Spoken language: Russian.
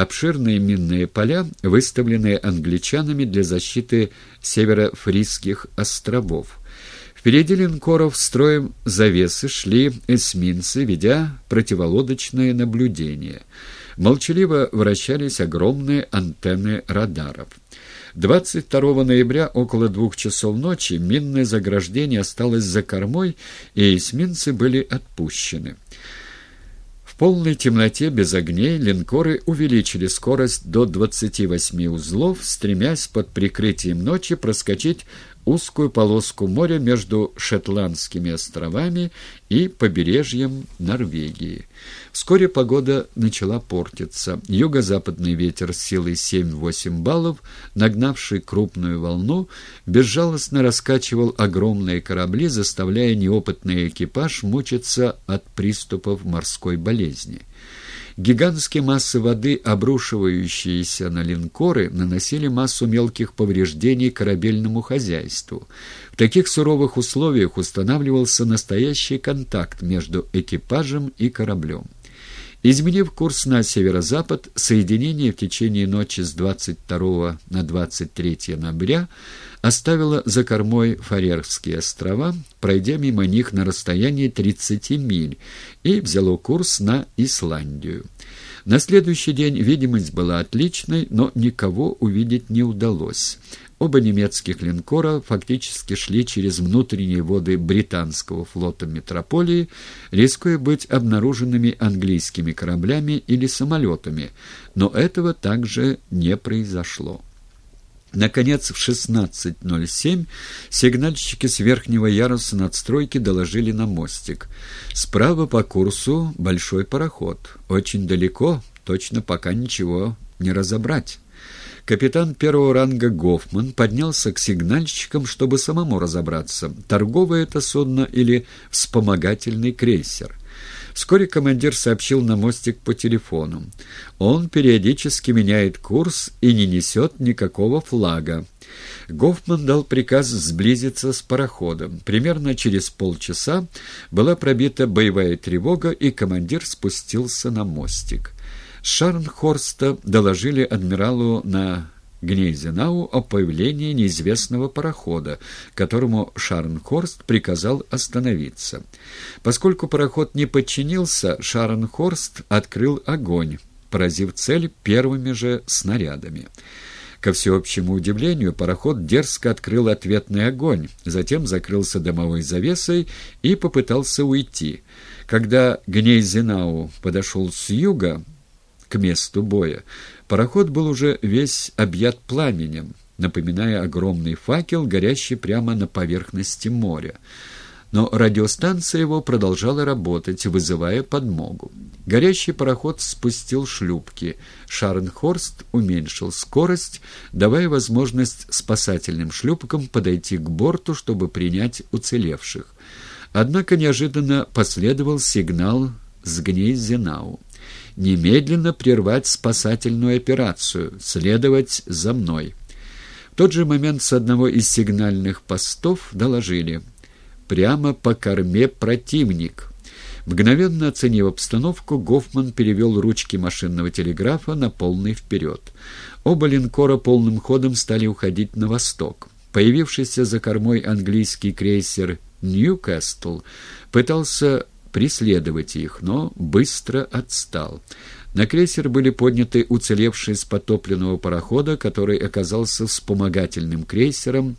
обширные минные поля, выставленные англичанами для защиты северофризских островов. Впереди линкоров строем завесы шли эсминцы, ведя противолодочное наблюдение. Молчаливо вращались огромные антенны радаров. 22 ноября около двух часов ночи минное заграждение осталось за кормой, и эсминцы были отпущены. Полной темноте без огней линкоры увеличили скорость до 28 узлов, стремясь под прикрытием ночи проскочить узкую полоску моря между Шотландскими островами и побережьем Норвегии. Вскоре погода начала портиться. Юго-западный ветер с силой 7-8 баллов, нагнавший крупную волну, безжалостно раскачивал огромные корабли, заставляя неопытный экипаж мучиться от приступов морской болезни. Гигантские массы воды, обрушивающиеся на линкоры, наносили массу мелких повреждений корабельному хозяйству. В таких суровых условиях устанавливался настоящий контакт между экипажем и кораблем. Изменив курс на северо-запад, соединение в течение ночи с 22 на 23 ноября оставило за кормой Фарерские острова, пройдя мимо них на расстоянии 30 миль, и взяло курс на Исландию. На следующий день видимость была отличной, но никого увидеть не удалось. Оба немецких линкора фактически шли через внутренние воды британского флота метрополии, рискуя быть обнаруженными английскими кораблями или самолетами, но этого также не произошло. Наконец, в 16.07 сигнальщики с верхнего яруса надстройки доложили на мостик. Справа по курсу большой пароход. Очень далеко, точно пока ничего не разобрать. Капитан первого ранга Гофман поднялся к сигнальщикам, чтобы самому разобраться, торговое это судно или вспомогательный крейсер. Вскоре командир сообщил на мостик по телефону. Он периодически меняет курс и не несет никакого флага. Гофман дал приказ сблизиться с пароходом. Примерно через полчаса была пробита боевая тревога, и командир спустился на мостик. Шарнхорста доложили адмиралу на Гнейзенау о появлении неизвестного парохода, которому Шарнхорст приказал остановиться. Поскольку пароход не подчинился, Шарнхорст открыл огонь, поразив цель первыми же снарядами. Ко всеобщему удивлению, пароход дерзко открыл ответный огонь, затем закрылся дымовой завесой и попытался уйти. Когда Гнейзенау подошел с юга, к месту боя. Пароход был уже весь объят пламенем, напоминая огромный факел, горящий прямо на поверхности моря. Но радиостанция его продолжала работать, вызывая подмогу. Горящий пароход спустил шлюпки. Шарнхорст уменьшил скорость, давая возможность спасательным шлюпкам подойти к борту, чтобы принять уцелевших. Однако неожиданно последовал сигнал с Гнейзенау немедленно прервать спасательную операцию, следовать за мной. В тот же момент с одного из сигнальных постов доложили «Прямо по корме противник». Мгновенно оценив обстановку, Гофман перевел ручки машинного телеграфа на полный вперед. Оба линкора полным ходом стали уходить на восток. Появившийся за кормой английский крейсер «Ньюкасл» пытался преследовать их, но быстро отстал. На крейсер были подняты уцелевшие с потопленного парохода, который оказался вспомогательным крейсером